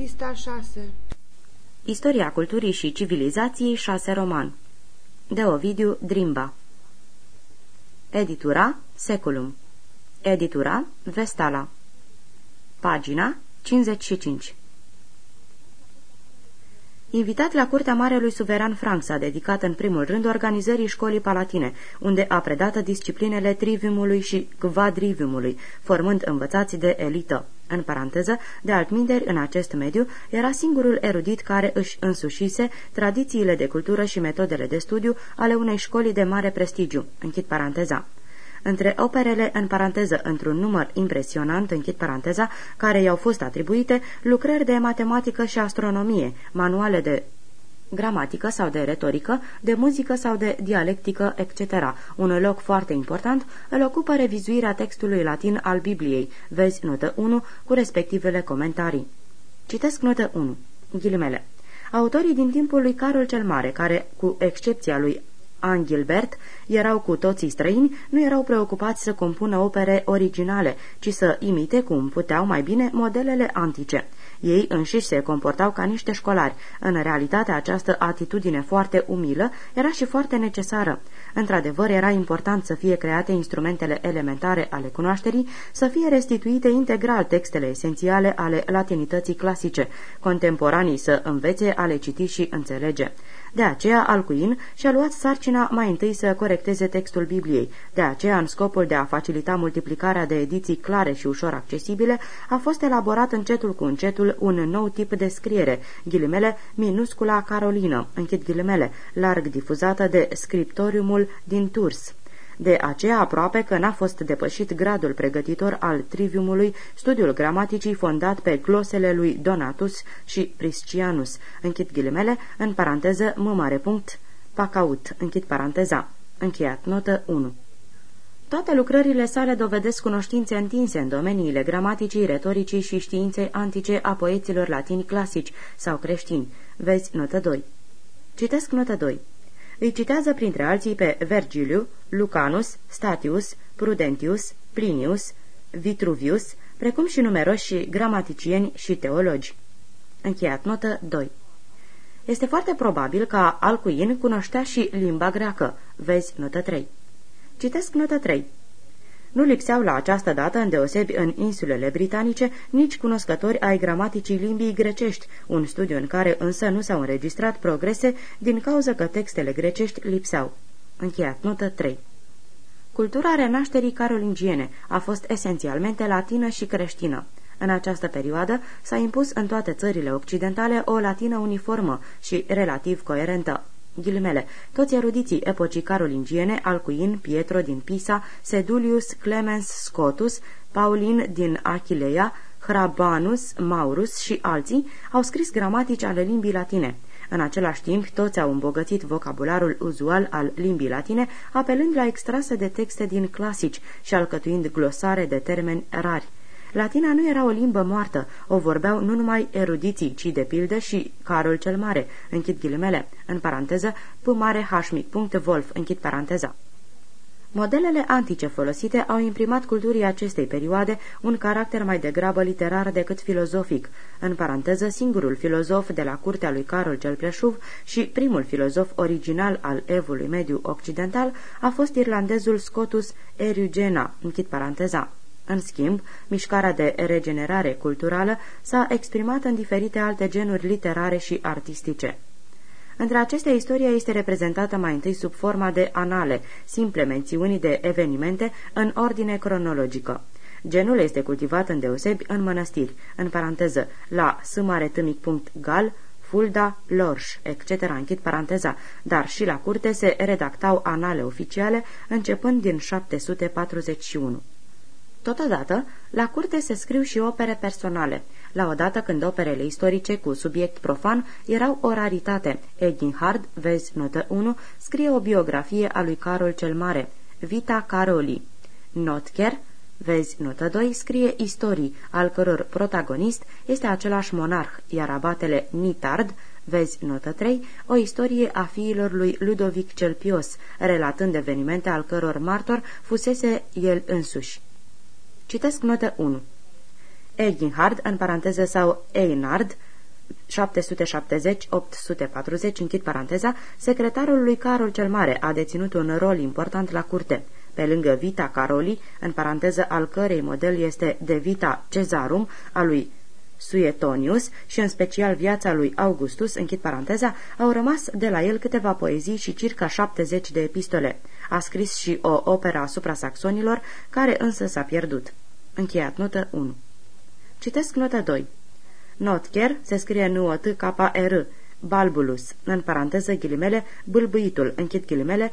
Pista 6 Istoria culturii și civilizației 6 roman. De Ovidiu Drimba. Editura Seculum. Editura Vestala. Pagina 55 Invitat la curtea Marelui Suveran Frank s-a dedicat în primul rând organizării școlii palatine, unde a predat disciplinele triviumului și quadriviumului, formând învățați de elită. În paranteză, de altminteri, în acest mediu, era singurul erudit care își însușise tradițiile de cultură și metodele de studiu ale unei școli de mare prestigiu. Închid paranteza. Între operele, în paranteză, într-un număr impresionant, închid paranteza, care i-au fost atribuite, lucrări de matematică și astronomie, manuale de gramatică sau de retorică, de muzică sau de dialectică, etc. Un loc foarte important îl ocupă revizuirea textului latin al Bibliei. Vezi notă 1 cu respectivele comentarii. Citesc notă 1. Ghilimele. Autorii din timpul lui Carol cel Mare, care, cu excepția lui Angilbert, erau cu toții străini, nu erau preocupați să compună opere originale, ci să imite cum puteau mai bine modelele antice. Ei înșiși se comportau ca niște școlari. În realitate, această atitudine foarte umilă era și foarte necesară. Într-adevăr, era important să fie create instrumentele elementare ale cunoașterii, să fie restituite integral textele esențiale ale latinității clasice, contemporanii să învețe a le citi și înțelege. De aceea, Alcuin și-a luat sarcina mai întâi să corecteze textul Bibliei. De aceea, în scopul de a facilita multiplicarea de ediții clare și ușor accesibile, a fost elaborat încetul cu încetul un nou tip de scriere, ghilimele minuscula Carolină, închid ghilimele, larg difuzată de scriptoriumul din Tours. De aceea aproape că n-a fost depășit gradul pregătitor al triviumului, studiul gramaticii fondat pe glosele lui Donatus și Priscianus, închid ghilimele, în paranteză m mare punct, pacaut, închid paranteza, încheiat notă 1. Toate lucrările sale dovedesc cunoștințe întinse în domeniile gramaticii, retoricii și științei antice a poeților latini clasici sau creștini. Vezi notă 2. Citesc notă 2. Îi citează printre alții pe Vergiliu, Lucanus, Statius, Prudentius, Plinius, Vitruvius, precum și numeroși gramaticieni și teologi. Încheiat notă 2 Este foarte probabil că Alcuin cunoștea și limba greacă. Vezi notă 3. Citesc notă 3. Nu lipseau la această dată, îndeosebi în insulele britanice, nici cunoscători ai gramaticii limbii grecești, un studiu în care însă nu s-au înregistrat progrese din cauza că textele grecești lipseau. Încheiat notă 3 Cultura renașterii carolingiene a fost esențialmente latină și creștină. În această perioadă s-a impus în toate țările occidentale o latină uniformă și relativ coerentă. Ghilimele, toți erudiții epocii carolingiene, Alcuin, Pietro din Pisa, Sedulius, Clemens Scotus, Paulin din Achileia, Hrabanus, Maurus și alții au scris gramatici ale limbii latine. În același timp, toți au îmbogățit vocabularul uzual al limbii latine, apelând la extrase de texte din clasici și alcătuind glosare de termeni rari. Latina nu era o limbă moartă, o vorbeau nu numai erudiții, ci de pildă și Carol cel Mare, închid ghilimele, în paranteză, p mare h mic punct Wolf, închid paranteza. Modelele antice folosite au imprimat culturii acestei perioade un caracter mai degrabă literar decât filozofic, în paranteză singurul filozof de la curtea lui Carol cel Pleșuv și primul filozof original al evului mediu occidental a fost irlandezul Scotus Erugena, închid paranteza. În schimb, mișcarea de regenerare culturală s-a exprimat în diferite alte genuri literare și artistice. Între acestea, istoria este reprezentată mai întâi sub forma de anale, simple mențiuni de evenimente în ordine cronologică. Genul este cultivat în deosebi în mănăstiri, în paranteză, la gal, Fulda, Lorș, etc., închid paranteza, dar și la curte se redactau anale oficiale începând din 741. Totodată, la curte se scriu și opere personale, la odată când operele istorice cu subiect profan erau o raritate. Eginhard, vezi notă 1, scrie o biografie a lui Carol cel Mare, Vita Caroli. Notker, vezi notă 2, scrie istorii, al căror protagonist este același monarh, iar abatele Nitard, vezi notă 3, o istorie a fiilor lui Ludovic cel Pios, relatând evenimente al căror martor fusese el însuși. Citesc notă 1. Eginhard, în paranteză sau Einard, 770-840, închid paranteza, secretarul lui Carol cel Mare a deținut un rol important la curte. Pe lângă Vita Caroli, în paranteză al cărei model este de Vita Cesarum, a lui Suetonius și în special viața lui Augustus, închid paranteza, au rămas de la el câteva poezii și circa 70 de epistole. A scris și o operă asupra saxonilor, care însă s-a pierdut. Încheiat notă 1. Citesc notă 2. Notker se scrie nu t k r Balbulus, în paranteză ghilimele, bâlbâitul, închid ghilimele, 840-912,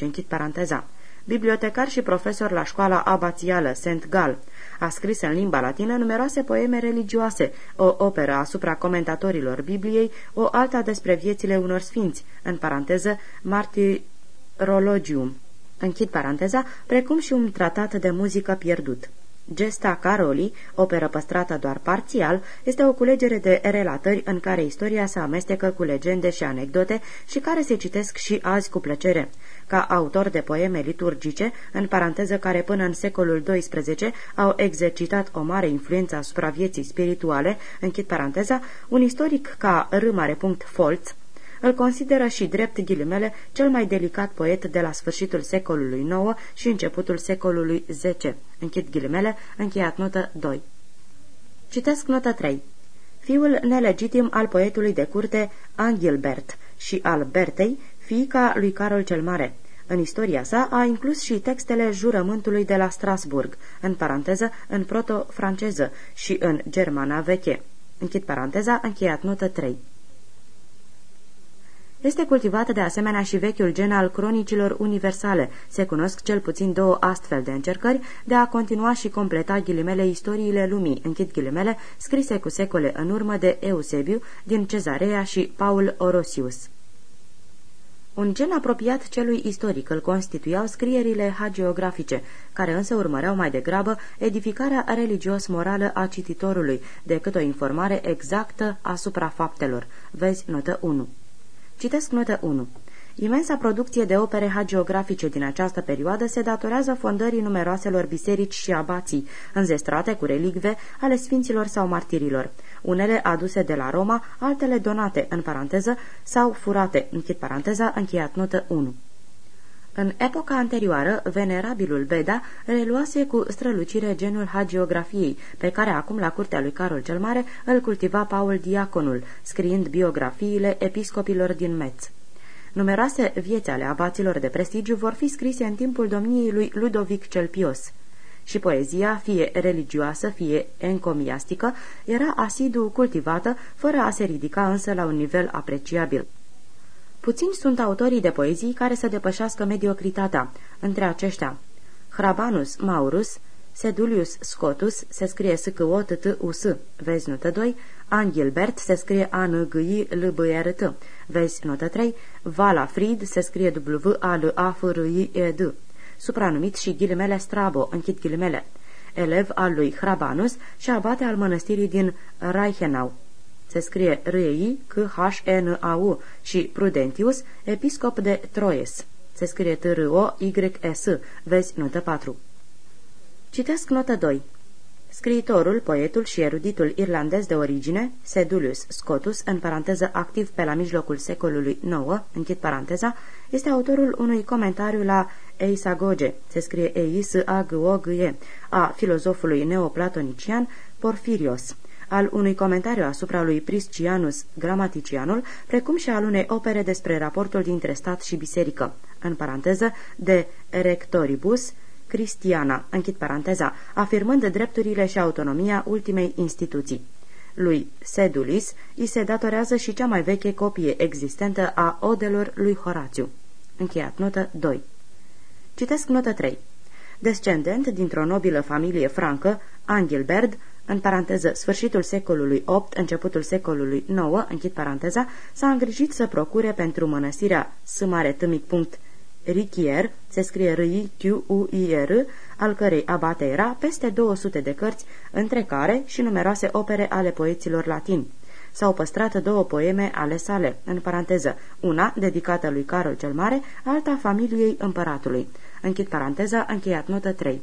închid paranteza. Bibliotecar și profesor la școala abațială St. Gal. A scris în limba latină numeroase poeme religioase, o operă asupra comentatorilor Bibliei, o alta despre viețile unor sfinți, în paranteză Martirologium. Închid paranteza, precum și un tratat de muzică pierdut. Gesta Caroli, operă păstrată doar parțial, este o culegere de relatări în care istoria se amestecă cu legende și anecdote și care se citesc și azi cu plăcere. Ca autor de poeme liturgice, în paranteză care până în secolul XII au exercitat o mare influență asupra vieții spirituale, închid paranteza, un istoric ca R. Foltz, îl consideră și drept ghilimele cel mai delicat poet de la sfârșitul secolului IX și începutul secolului X. Închid ghilimele, încheiat notă 2. Citesc notă 3. Fiul nelegitim al poetului de curte Angilbert și al Bertei, fiica lui Carol cel Mare. În istoria sa a inclus și textele jurământului de la Strasburg, în paranteză, în proto-franceză și în germana veche. Închid paranteza, încheiat notă 3. Este cultivat de asemenea și vechiul gen al cronicilor universale. Se cunosc cel puțin două astfel de încercări de a continua și completa ghilimele istoriile lumii, închid ghilimele, scrise cu secole în urmă de Eusebiu din Cezarea și Paul Orosius. Un gen apropiat celui istoric îl constituiau scrierile hagiografice, care însă urmăreau mai degrabă edificarea religios-morală a cititorului decât o informare exactă asupra faptelor. Vezi notă 1. Citesc notă 1. Imensa producție de opere hagiografice din această perioadă se datorează fondării numeroaselor biserici și abații, înzestrate cu relicve ale sfinților sau martirilor, unele aduse de la Roma, altele donate, în paranteză, sau furate, închid paranteza, încheiat notă 1. În epoca anterioară, venerabilul Beda reluase cu strălucire genul hagiografiei, pe care acum la curtea lui Carol cel Mare îl cultiva Paul Diaconul, scriind biografiile episcopilor din Metz. Numeroase vieți ale abaților de prestigiu vor fi scrise în timpul domniei lui Ludovic cel Pios. Și poezia, fie religioasă, fie encomiastică, era asidu cultivată, fără a se ridica însă la un nivel apreciabil. Puțini sunt autorii de poezii care să depășească mediocritatea. Între aceștia, Hrabanus Maurus, Sedulius Scotus, se scrie s c o t t u s vezi notă 2, Angilbert se scrie a n g i l b r t vezi notă 3, Vala Frid se scrie w a l a f r i e d supranumit și ghilimele Strabo, închid ghilimele, elev al lui Hrabanus și abate al mănăstirii din Reichenau se scrie r și c h n a u și Prudentius, episcop de Troyes. Se scrie t r o y s Vezi notă 4. Citesc notă 2. Scriitorul, poetul și eruditul irlandez de origine, Sedulius Scotus, în paranteză activ pe la mijlocul secolului IX, închid paranteza, este autorul unui comentariu la Eisagoge, se scrie e s a g o g e a filozofului neoplatonician Porfirios al unui comentariu asupra lui Priscianus Gramaticianul, precum și al unei opere despre raportul dintre stat și biserică, în paranteză, de Rectoribus Cristiana, închid paranteza, afirmând drepturile și autonomia ultimei instituții. Lui Sedulis îi se datorează și cea mai veche copie existentă a odelor lui Horațiu. Încheiat notă 2. Citesc notă 3. Descendent dintr-o nobilă familie francă, Angilbert în paranteză, sfârșitul secolului VIII, începutul secolului IX, închid paranteza, s-a îngrijit să procure pentru mănăstirea S. punct Richier, se scrie r i q u i r al cărei abate era peste 200 de cărți, între care și numeroase opere ale poeților latini. S-au păstrat două poeme ale sale, în paranteză, una dedicată lui Carol cel Mare, alta familiei împăratului. Închid paranteza, încheiat notă 3.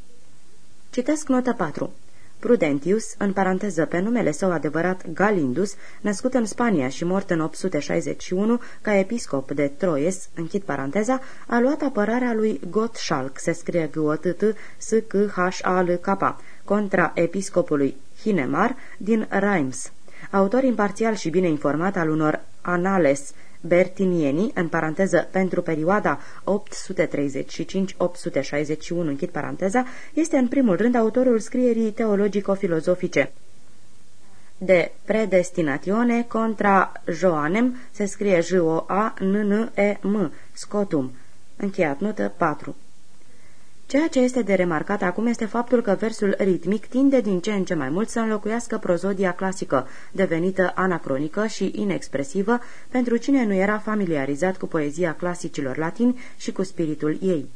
Citesc notă 4. Prudentius, în paranteză pe numele său adevărat Galindus, născut în Spania și mort în 861 ca episcop de Troyes, închid paranteza, a luat apărarea lui Gottschalk, se scrie g o t t s c h a l k contra episcopului Hinemar din Reims. Autor imparțial și bine informat al unor anales Bertinieni, în paranteză pentru perioada 835-861, închid paranteza, este în primul rând autorul scrierii teologico-filozofice. De predestinatione contra Joanem se scrie J-O-A-N-N-E-M, Scotum. Încheiat notă 4. Ceea ce este de remarcat acum este faptul că versul ritmic tinde din ce în ce mai mult să înlocuiască prozodia clasică, devenită anacronică și inexpresivă pentru cine nu era familiarizat cu poezia clasicilor latini și cu spiritul ei.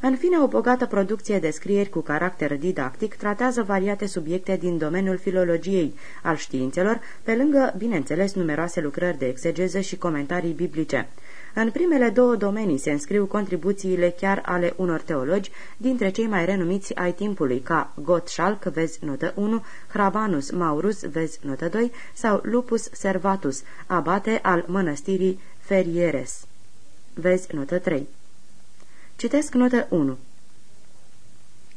În fine, o bogată producție de scrieri cu caracter didactic tratează variate subiecte din domeniul filologiei, al științelor, pe lângă, bineînțeles, numeroase lucrări de exegeză și comentarii biblice. În primele două domenii se înscriu contribuțiile chiar ale unor teologi, dintre cei mai renumiți ai timpului, ca Gottschalk, vezi notă 1, Hrabanus Maurus, vezi notă 2, sau Lupus Servatus, abate al mănăstirii Ferieres. Vezi notă 3. Citesc notă 1.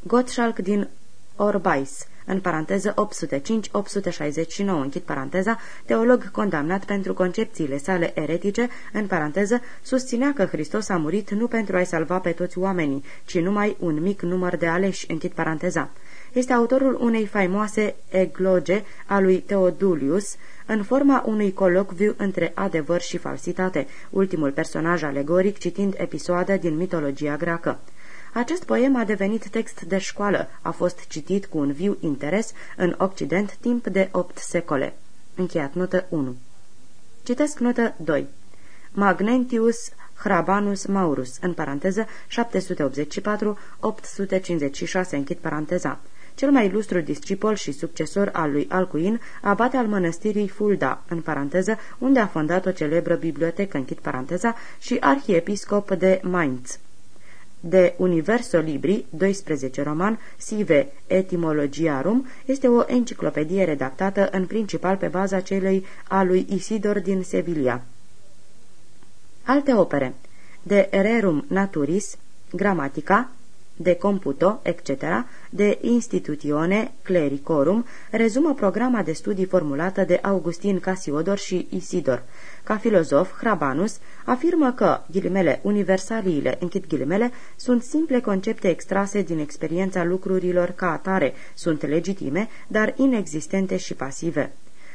Gottschalk din Orbais, în paranteză 805-869, închid paranteza, teolog condamnat pentru concepțiile sale eretice, în paranteză, susținea că Hristos a murit nu pentru a-i salva pe toți oamenii, ci numai un mic număr de aleși, închid paranteza. Este autorul unei faimoase egloge a lui Teodulius, în forma unui colocviu între adevăr și falsitate, ultimul personaj alegoric citind episoade din mitologia greacă. Acest poem a devenit text de școală, a fost citit cu un viu interes în Occident timp de opt secole. Încheiat notă 1. Citesc notă 2. Magnentius Hrabanus Maurus, în paranteză 784-856, închid paranteza. Cel mai ilustru discipol și succesor al lui Alcuin, abate al mănăstirii Fulda, în paranteză, unde a fondat o celebră bibliotecă, închid paranteza, și arhiepiscop de Mainz de Universo Libri, 12 roman, Sive Etymologiarum, este o enciclopedie redactată în principal pe baza celei a lui Isidor din Sevilla. Alte opere De Rerum Naturis, Gramatica, de Computo, etc., de Institutione Clericorum, rezumă programa de studii formulată de Augustin Casiodor și Isidor. Ca filozof, Hrabanus afirmă că, ghilimele, universaliile, închid ghilimele, sunt simple concepte extrase din experiența lucrurilor ca atare, sunt legitime, dar inexistente și pasive.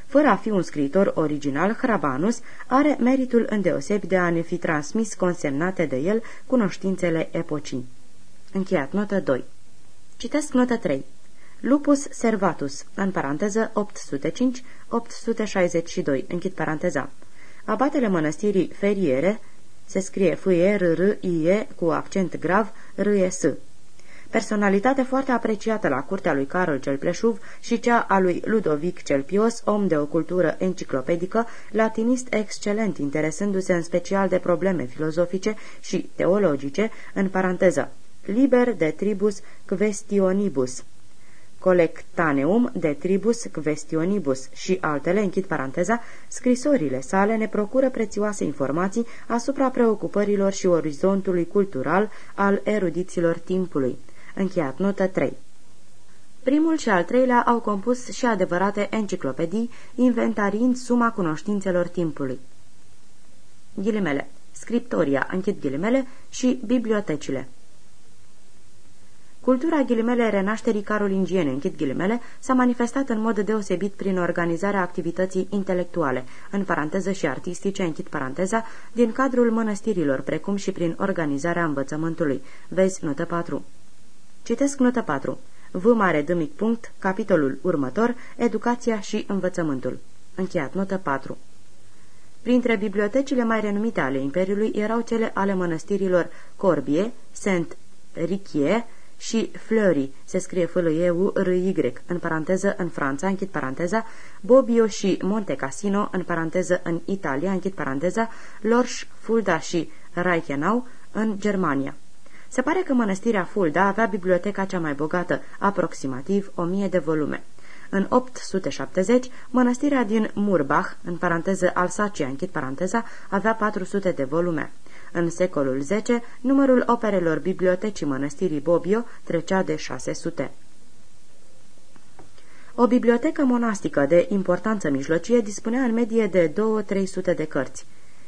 Fără a fi un scriitor original, Hrabanus are meritul îndeosebi de a ne fi transmis consemnate de el cunoștințele epocii. Încheiat notă 2. Citesc notă 3. Lupus servatus, în paranteză 805-862, închid paranteza. Abatele mănăstirii Feriere se scrie f r r i e cu accent grav r e s Personalitate foarte apreciată la curtea lui Carol cel Pleșuv și cea a lui Ludovic cel Pios, om de o cultură enciclopedică, latinist excelent, interesându-se în special de probleme filozofice și teologice, în paranteză, liber de tribus questionibus Colectaneum de Tribus Questionibus și altele, închid paranteza, scrisorile sale ne procură prețioase informații asupra preocupărilor și orizontului cultural al erudiților timpului. Încheiat notă 3. Primul și al treilea au compus și adevărate enciclopedii, inventariind suma cunoștințelor timpului. Ghilimele, scriptoria, închid ghilimele, și bibliotecile. Cultura ghilimele renașterii carolingiene, închid ghilimele, s-a manifestat în mod deosebit prin organizarea activității intelectuale, în paranteză și artistice, închid paranteza, din cadrul mănăstirilor, precum și prin organizarea învățământului. Vezi notă 4. Citesc notă 4. V mare d mic punct, capitolul următor, Educația și învățământul. Încheiat notă 4. Printre bibliotecile mai renumite ale Imperiului erau cele ale mănăstirilor Corbie, Saint Richie, și Fleury, se scrie f l e u r y în paranteză în Franța, închid paranteza, Bobbio și Monte Cassino, în paranteză în Italia, închid paranteza, Lorsch, Fulda și Reichenau, în Germania. Se pare că mănăstirea Fulda avea biblioteca cea mai bogată, aproximativ o mie de volume. În 870, mănăstirea din Murbach, în paranteză Alsacia, închid paranteza, avea 400 de volume. În secolul X, numărul operelor bibliotecii mănăstirii Bobbio trecea de 600. O bibliotecă monastică de importanță mijlocie dispunea în medie de 2-300 de cărți.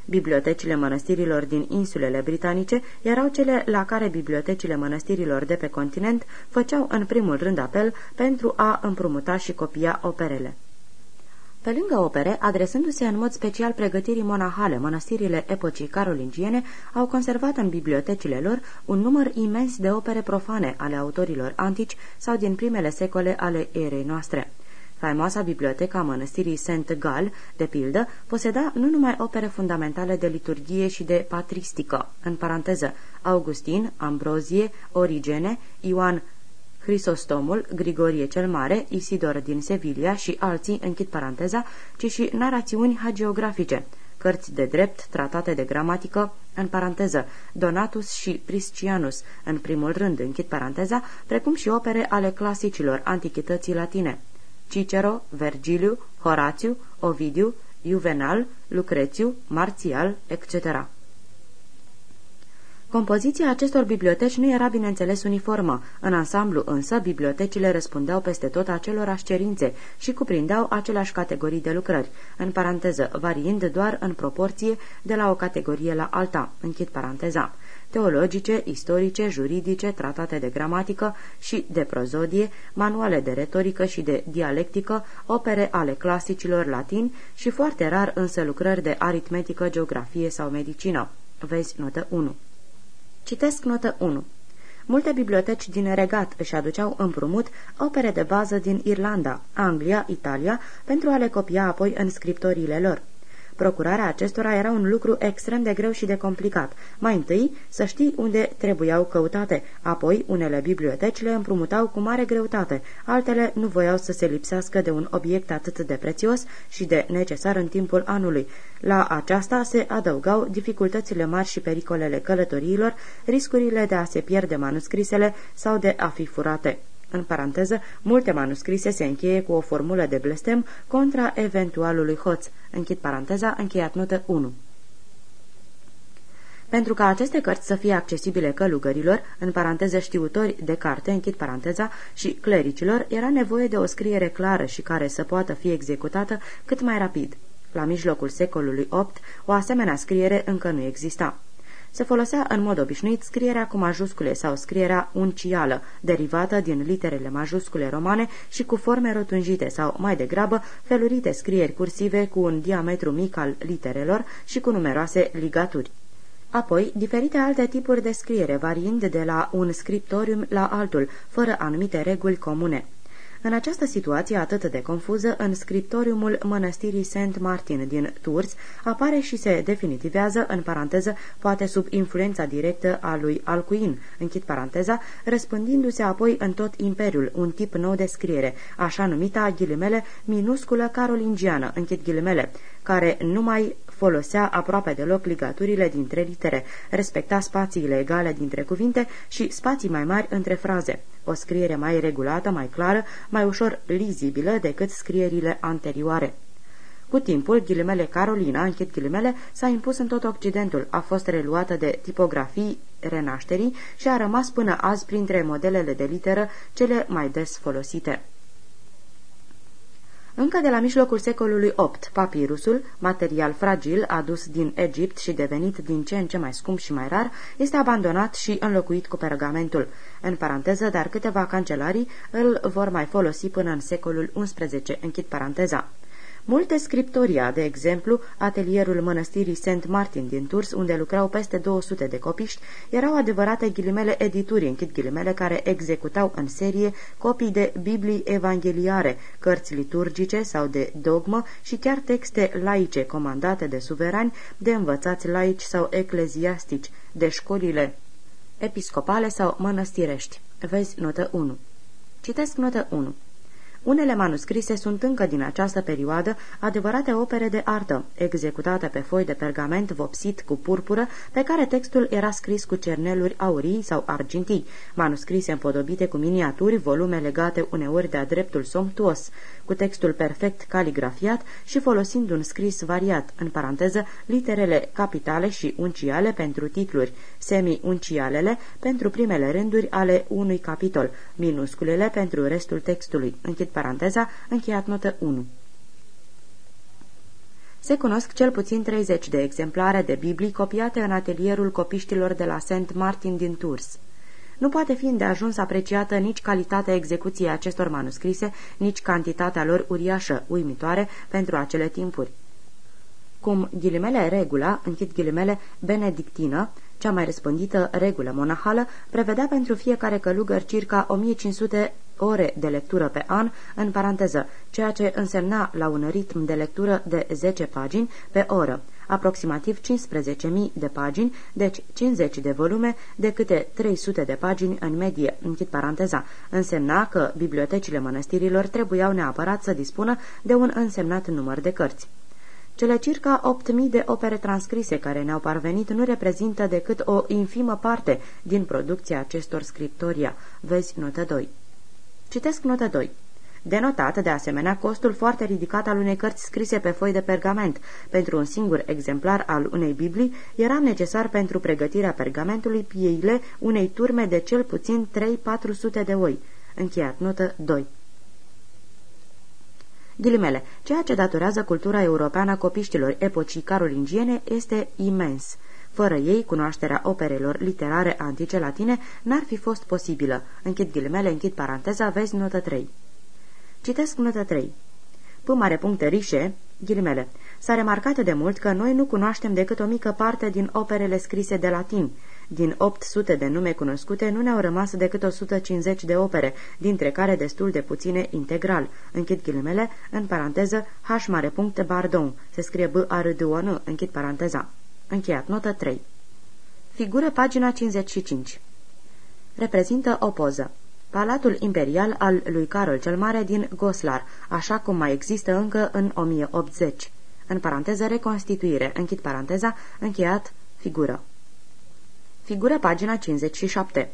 Bibliotecile mănăstirilor din insulele britanice erau cele la care bibliotecile mănăstirilor de pe continent făceau în primul rând apel pentru a împrumuta și copia operele. Pe lângă opere, adresându-se în mod special pregătirii monahale, mănăstirile epocii carolingiene au conservat în bibliotecile lor un număr imens de opere profane ale autorilor antici sau din primele secole ale erei noastre. Faimoasa biblioteca mănăstirii Saint Gal, de pildă, poseda nu numai opere fundamentale de liturgie și de patristică, în paranteză, Augustin, Ambrozie, Origene, Ioan Crisostomul, Grigorie cel Mare, Isidor din Sevilla și alții, închid paranteza, ci și narațiuni hagiografice, cărți de drept, tratate de gramatică, în paranteză, Donatus și Priscianus, în primul rând, închid paranteza, precum și opere ale clasicilor antichității latine. Cicero, Vergiliu, Horațiu, Ovidiu, Juvenal, Lucrețiu, Marțial, etc. Compoziția acestor biblioteci nu era bineînțeles uniformă. În ansamblu însă, bibliotecile răspundeau peste tot acelorași cerințe și cuprindeau aceleași categorii de lucrări, în paranteză, variind doar în proporție de la o categorie la alta, închid paranteza teologice, istorice, juridice, tratate de gramatică și de prozodie, manuale de retorică și de dialectică, opere ale clasicilor latini și foarte rar însă lucrări de aritmetică, geografie sau medicină. Vezi notă 1. Citesc notă 1. Multe biblioteci din regat își aduceau împrumut opere de bază din Irlanda, Anglia, Italia, pentru a le copia apoi în scriptoriile lor. Procurarea acestora era un lucru extrem de greu și de complicat. Mai întâi, să știi unde trebuiau căutate, apoi unele biblioteci le împrumutau cu mare greutate, altele nu voiau să se lipsească de un obiect atât de prețios și de necesar în timpul anului. La aceasta se adăugau dificultățile mari și pericolele călătoriilor, riscurile de a se pierde manuscrisele sau de a fi furate. În paranteză, multe manuscrise se încheie cu o formulă de blestem contra eventualului hoț. Închid paranteza, încheiat notă 1. Pentru ca aceste cărți să fie accesibile călugărilor, în paranteză știutori de carte, închid paranteza, și clericilor, era nevoie de o scriere clară și care să poată fi executată cât mai rapid. La mijlocul secolului VIII, o asemenea scriere încă nu exista se folosea în mod obișnuit scrierea cu majuscule sau scrierea uncială, derivată din literele majuscule romane și cu forme rotunjite sau, mai degrabă, felurite scrieri cursive cu un diametru mic al literelor și cu numeroase ligaturi. Apoi, diferite alte tipuri de scriere, variind de la un scriptorium la altul, fără anumite reguli comune. În această situație atât de confuză, în scriptoriumul mănăstirii Saint Martin din Tours apare și se definitivează, în paranteză, poate sub influența directă a lui Alcuin, închid paranteza, răspândindu-se apoi în tot imperiul un tip nou de scriere, așa numita ghilimele minusculă carolingiană, închid ghilimele, care nu mai folosea aproape deloc ligaturile dintre litere, respecta spațiile egale dintre cuvinte și spații mai mari între fraze. O scriere mai regulată, mai clară, mai ușor lizibilă decât scrierile anterioare. Cu timpul, ghilimele Carolina, închid ghilimele, s-a impus în tot Occidentul, a fost reluată de tipografii renașterii și a rămas până azi printre modelele de literă cele mai des folosite. Încă de la mijlocul secolului VIII, papirusul, material fragil adus din Egipt și devenit din ce în ce mai scump și mai rar, este abandonat și înlocuit cu pergamentul. În paranteză, dar câteva cancelarii îl vor mai folosi până în secolul XI, închid paranteza. Multe scriptoria, de exemplu, atelierul mănăstirii St. Martin din Tours, unde lucrau peste 200 de copiști, erau adevărate ghilimele edituri, închid ghilimele, care executau în serie copii de Biblii evangheliare, cărți liturgice sau de dogmă și chiar texte laice comandate de suverani, de învățați laici sau ecleziastici, de școlile episcopale sau mănăstirești. Vezi notă 1. Citesc notă 1. Unele manuscrise sunt încă din această perioadă adevărate opere de artă, executate pe foi de pergament vopsit cu purpură, pe care textul era scris cu cerneluri aurii sau argintii, manuscrise împodobite cu miniaturi, volume legate uneori de-a dreptul somptuos, cu textul perfect caligrafiat și folosind un scris variat, în paranteză, literele capitale și unciale pentru titluri, semi-uncialele pentru primele rânduri ale unui capitol, minusculele pentru restul textului, închid paranteza, încheiat notă 1. Se cunosc cel puțin 30 de exemplare de Biblii copiate în atelierul copiștilor de la St. Martin din Tours. Nu poate fi îndeajuns apreciată nici calitatea execuției acestor manuscrise, nici cantitatea lor uriașă, uimitoare pentru acele timpuri. Cum ghilimele regula, închid ghilimele benedictină, cea mai răspândită regulă monahală, prevedea pentru fiecare călugăr circa 1500 ore de lectură pe an, în paranteză, ceea ce însemna la un ritm de lectură de 10 pagini pe oră, aproximativ 15.000 de pagini, deci 50 de volume de câte 300 de pagini în medie, închid paranteza, însemna că bibliotecile mănăstirilor trebuiau neapărat să dispună de un însemnat număr de cărți. Cele circa 8.000 de opere transcrise care ne-au parvenit nu reprezintă decât o infimă parte din producția acestor scriptoria. Vezi notă 2. Citesc notă 2. Denotat, de asemenea, costul foarte ridicat al unei cărți scrise pe foi de pergament. Pentru un singur exemplar al unei Biblii era necesar pentru pregătirea pergamentului pieile unei turme de cel puțin 3-400 de oi. Încheiat notă 2. Ghilimele, ceea ce datorează cultura europeană a copiștilor epocii carolingiene este imens. Fără ei, cunoașterea operelor literare antice latine n-ar fi fost posibilă. Închid ghilimele, închid paranteza, vezi notă 3. Citesc notă 3. P. mare punct rișe, ghilimele, s-a remarcat de mult că noi nu cunoaștem decât o mică parte din operele scrise de latin. Din 800 de nume cunoscute, nu ne-au rămas decât 150 de opere, dintre care destul de puține integral. Închid ghilimele, în paranteză, H mare punct Bardon, se scrie B A R D O N, închid paranteza. Încheiat, notă 3. Figură pagina 55. Reprezintă o poză. Palatul imperial al lui Carol cel Mare din Goslar, așa cum mai există încă în 1080. În paranteză, reconstituire, închid paranteza, încheiat, figură. Figură pagina 57.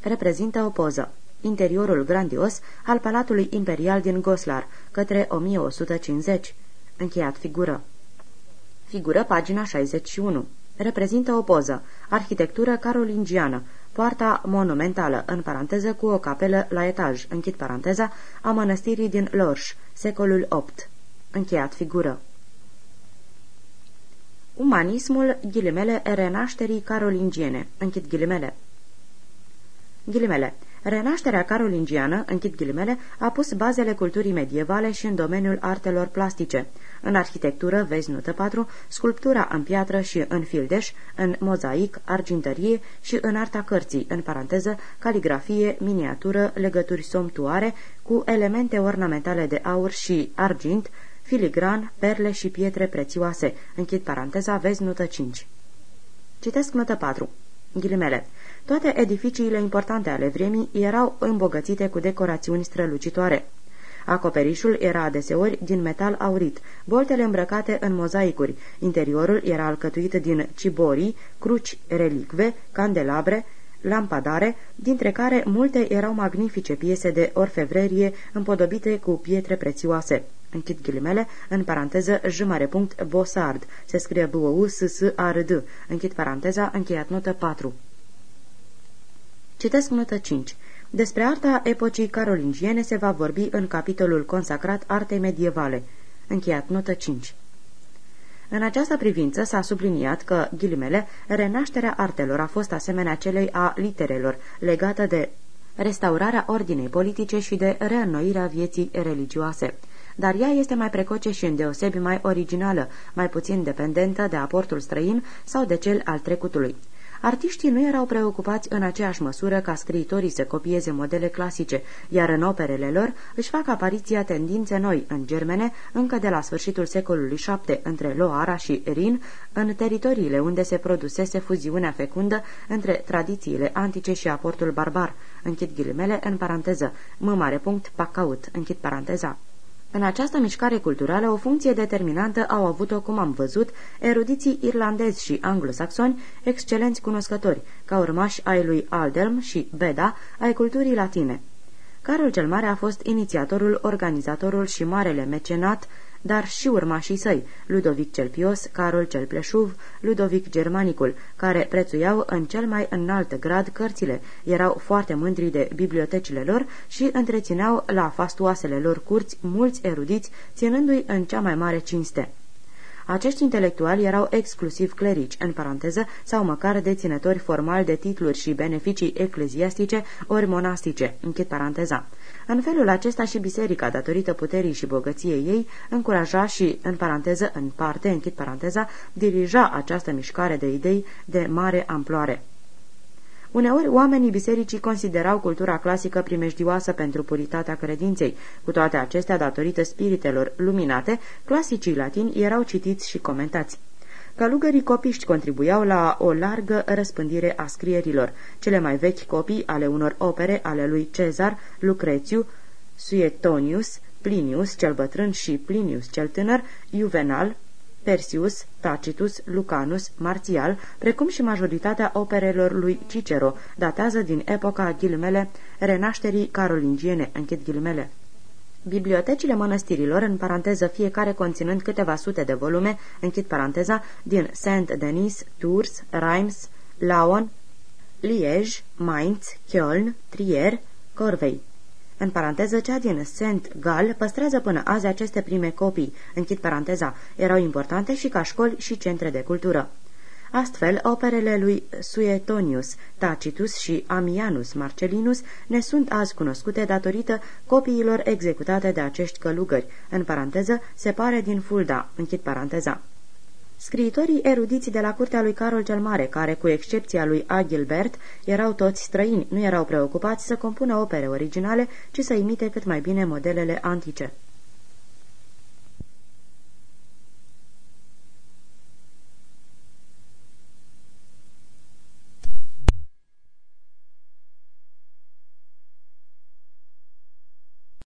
Reprezintă o poză. Interiorul grandios al Palatului Imperial din Goslar, către 1150. Încheiat figură. Figură pagina 61. Reprezintă o poză. Arhitectură carolingiană. Poarta monumentală, în paranteză cu o capelă la etaj, închid paranteza, a mănăstirii din Lorș, secolul VIII. Încheiat figură. Umanismul, ghilimele, renașterii carolingiene. Închid ghilimele. Ghilimele. Renașterea carolingiană, închid ghilimele, a pus bazele culturii medievale și în domeniul artelor plastice. În arhitectură, vezi notă 4, sculptura în piatră și în fildeș, în mozaic, argintărie și în arta cărții, în paranteză, caligrafie, miniatură, legături somptuare, cu elemente ornamentale de aur și argint, filigran, perle și pietre prețioase. Închid paranteza, vezi notă 5. Citesc notă 4. Ghilimele. Toate edificiile importante ale vremii erau îmbogățite cu decorațiuni strălucitoare. Acoperișul era adeseori din metal aurit, boltele îmbrăcate în mozaicuri, interiorul era alcătuit din ciborii, cruci relicve, candelabre, lampadare, dintre care multe erau magnifice piese de orfevrerie împodobite cu pietre prețioase închid ghilimele, în paranteză jumare punct Bosard, se scrie b o s s a r d închid paranteza, încheiat notă 4. Citesc notă 5. Despre arta epocii carolingiene se va vorbi în capitolul consacrat artei medievale. Încheiat notă 5. În această privință s-a subliniat că, ghilimele, renașterea artelor a fost asemenea celei a literelor, legată de restaurarea ordinei politice și de reînnoirea vieții religioase dar ea este mai precoce și îndeosebi mai originală, mai puțin dependentă de aportul străin sau de cel al trecutului. Artiștii nu erau preocupați în aceeași măsură ca scriitorii să copieze modele clasice, iar în operele lor își fac apariția tendințe noi în germene încă de la sfârșitul secolului VII între Loara și Rin, în teritoriile unde se produsese fuziunea fecundă între tradițiile antice și aportul barbar, închid ghilimele, în paranteză, m mare punct, pacaut, închid paranteza. În această mișcare culturală, o funcție determinantă au avut-o, cum am văzut, erudiții irlandezi și anglosaxoni, excelenți cunoscători, ca urmași ai lui Aldelm și Beda, ai culturii latine. Carol cel Mare a fost inițiatorul, organizatorul și marele mecenat dar și urmașii săi, Ludovic cel Pios, Carol cel Pleșuv, Ludovic Germanicul, care prețuiau în cel mai înalt grad cărțile, erau foarte mândri de bibliotecile lor și întrețineau la fastuoasele lor curți mulți erudiți, ținându-i în cea mai mare cinste. Acești intelectuali erau exclusiv clerici, în paranteză, sau măcar deținători formal de titluri și beneficii ecleziastice ori monastice, închid paranteza. În felul acesta și biserica, datorită puterii și bogăției ei, încuraja și, în paranteză, în parte, închid paranteza, dirija această mișcare de idei de mare amploare. Uneori, oamenii bisericii considerau cultura clasică primejdioasă pentru puritatea credinței. Cu toate acestea, datorită spiritelor luminate, clasicii latini erau citiți și comentați. Călugării copiști contribuiau la o largă răspândire a scrierilor. Cele mai vechi copii ale unor opere ale lui Cezar, Lucrețiu, Suetonius, Plinius cel bătrân și Plinius cel tânăr, Juvenal, Persius, Tacitus, Lucanus, Marțial, precum și majoritatea operelor lui Cicero, datează din epoca ghilimele renașterii carolingiene, închid ghilimele. Bibliotecile mănăstirilor, în paranteză fiecare conținând câteva sute de volume, închid paranteza, din Saint-Denis, Tours, Reims, Laon, Liege, Mainz, Köln, Trier, Corvei. În paranteză, cea din Saint Gal păstrează până azi aceste prime copii, închid paranteza, erau importante și ca școli și centre de cultură. Astfel, operele lui Suetonius, Tacitus și Amianus Marcelinus ne sunt azi cunoscute datorită copiilor executate de acești călugări, în paranteză, se pare din Fulda, închid paranteza. Scriitorii erudiți de la curtea lui Carol cel Mare, care, cu excepția lui Agilbert, erau toți străini, nu erau preocupați să compună opere originale, ci să imite cât mai bine modelele antice.